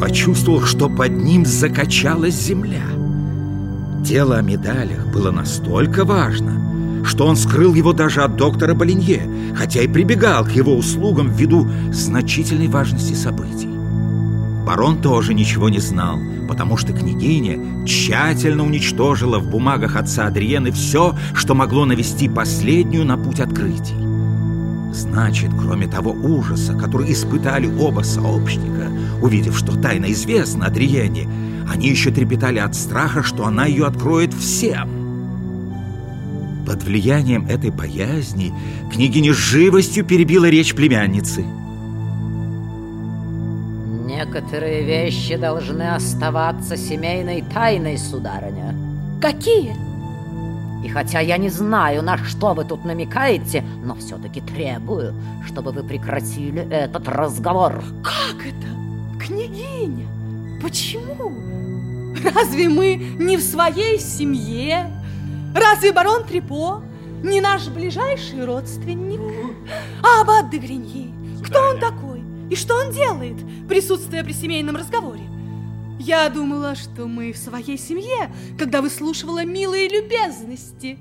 почувствовал, что под ним закачалась земля. Дело о медалях было настолько важно, что он скрыл его даже от доктора Болинье, хотя и прибегал к его услугам ввиду значительной важности событий. Барон тоже ничего не знал, потому что княгиня тщательно уничтожила в бумагах отца Адриены все, что могло навести последнюю на путь открытий. Значит, кроме того ужаса, который испытали оба сообщника, увидев, что тайна известна Адриене, они еще трепетали от страха, что она ее откроет всем. Под влиянием этой боязни княгиня с живостью перебила речь племянницы – Некоторые вещи должны оставаться семейной тайной, сударыня. Какие? И хотя я не знаю, на что вы тут намекаете, но все-таки требую, чтобы вы прекратили этот разговор. Как это? Княгиня? Почему? Разве мы не в своей семье? Разве барон Трипо не наш ближайший родственник? А аббат де Гриньи, кто он такой? И что он делает, присутствуя при семейном разговоре? Я думала, что мы в своей семье, когда выслушивала милые любезности,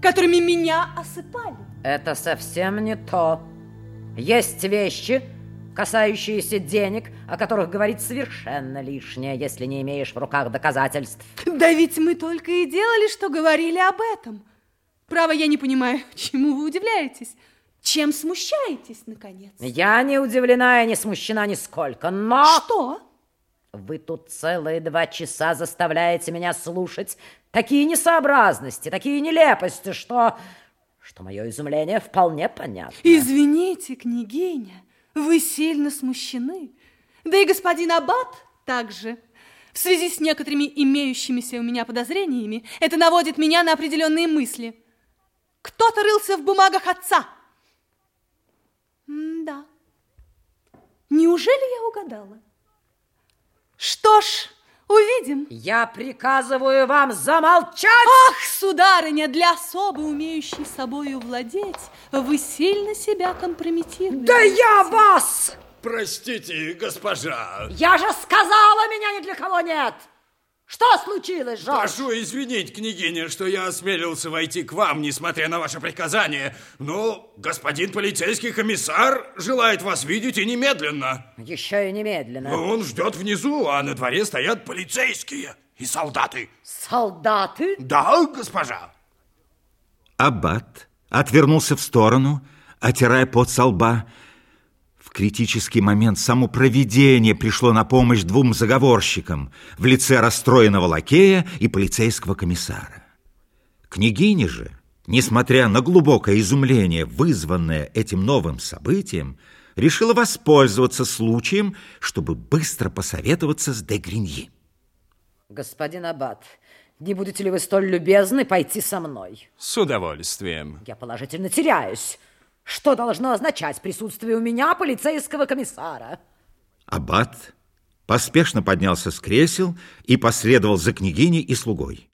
которыми меня осыпали. Это совсем не то. Есть вещи, касающиеся денег, о которых говорить совершенно лишнее, если не имеешь в руках доказательств. Да ведь мы только и делали, что говорили об этом. Право, я не понимаю, чему вы удивляетесь. Чем смущаетесь, наконец? Я не удивлена и не смущена нисколько, но... Что? Вы тут целые два часа заставляете меня слушать такие несообразности, такие нелепости, что... что мое изумление вполне понятно. Извините, княгиня, вы сильно смущены. Да и господин Аббат также. В связи с некоторыми имеющимися у меня подозрениями, это наводит меня на определенные мысли. Кто-то рылся в бумагах отца. М да. Неужели я угадала? Что ж, увидим. Я приказываю вам замолчать! Ах, сударыня, для особо умеющей собою владеть, вы сильно себя компрометируете. Да я вас! Простите, госпожа. Я же сказала, меня ни для кого нет! Что случилось, Жорж? Прошу извинить, княгиня, что я осмелился войти к вам, несмотря на ваше приказание. Но господин полицейский комиссар желает вас видеть и немедленно. Еще и немедленно. Он ждет внизу, а на дворе стоят полицейские и солдаты. Солдаты? Да, госпожа. Аббат отвернулся в сторону, отирая пот со лба, критический момент само провидение пришло на помощь двум заговорщикам в лице расстроенного лакея и полицейского комиссара. Княгиня же, несмотря на глубокое изумление, вызванное этим новым событием, решила воспользоваться случаем, чтобы быстро посоветоваться с де Гриньи. Господин Аббат, не будете ли вы столь любезны пойти со мной? С удовольствием. Я положительно теряюсь. Что должно означать присутствие у меня полицейского комиссара? Аббат поспешно поднялся с кресел и последовал за княгиней и слугой.